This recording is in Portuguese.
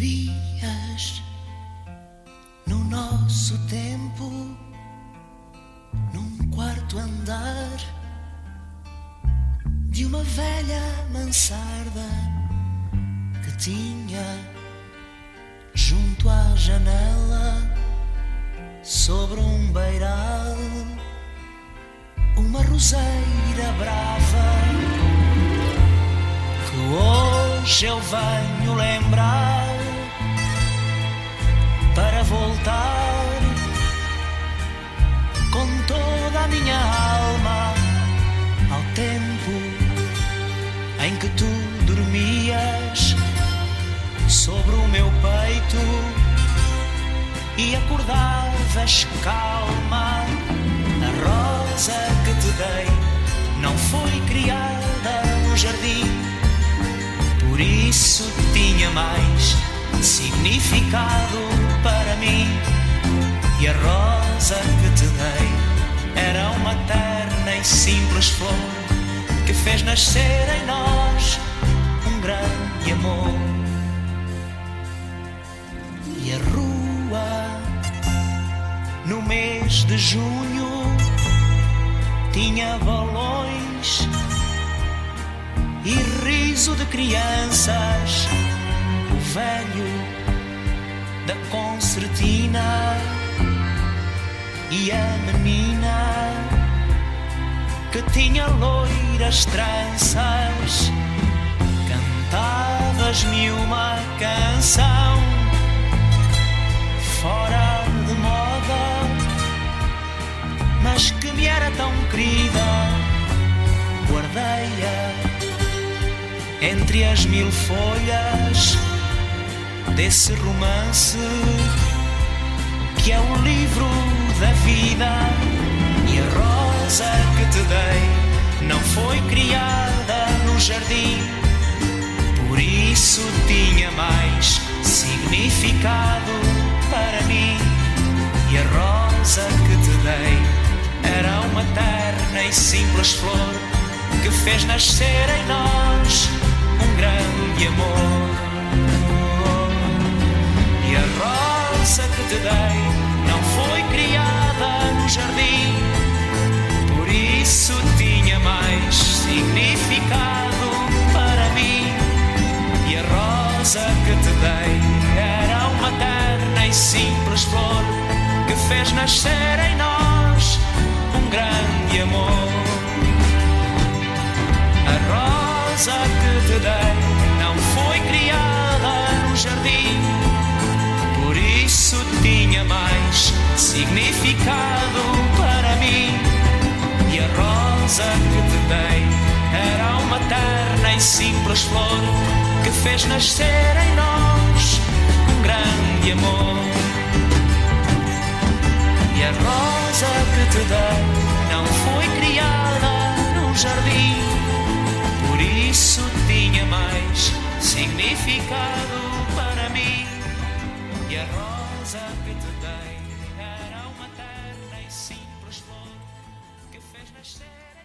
Vivias no nosso tempo, num quarto andar de uma velha mansarda que tinha junto à janela, sobre um beiral, uma roseira brava que hoje eu venho lembrar voltar com toda a minha alma ao tempo em que tu dormias sobre o meu peito e acordavas calma. A rosa que te dei não foi criada no jardim, por isso tinha mais significado flor que fez nascer em nós um grande amor. E a rua, no mês de junho, tinha balões e riso de crianças. O velho da concertina e a menina que tinha loiras tranças. Cantavas-me uma canção fora de moda, mas que me era tão querida. Guardei-a entre as mil folhas desse romance que é o livro da vida significado para mim. E a rosa que te dei era uma terna e simples flor que fez nascer em nós simples flor que fez nascer em nós um grande amor. A rosa que te dei não foi criada no jardim, por isso tinha mais significado para mim. E a rosa que te dei era uma terna e simples flor que fez nascer em nós de amor. E a rosa que te dei não foi criada num jardim, por isso tinha mais significado para mim. E a rosa que te dei era uma terna e simples flor que fez nascer.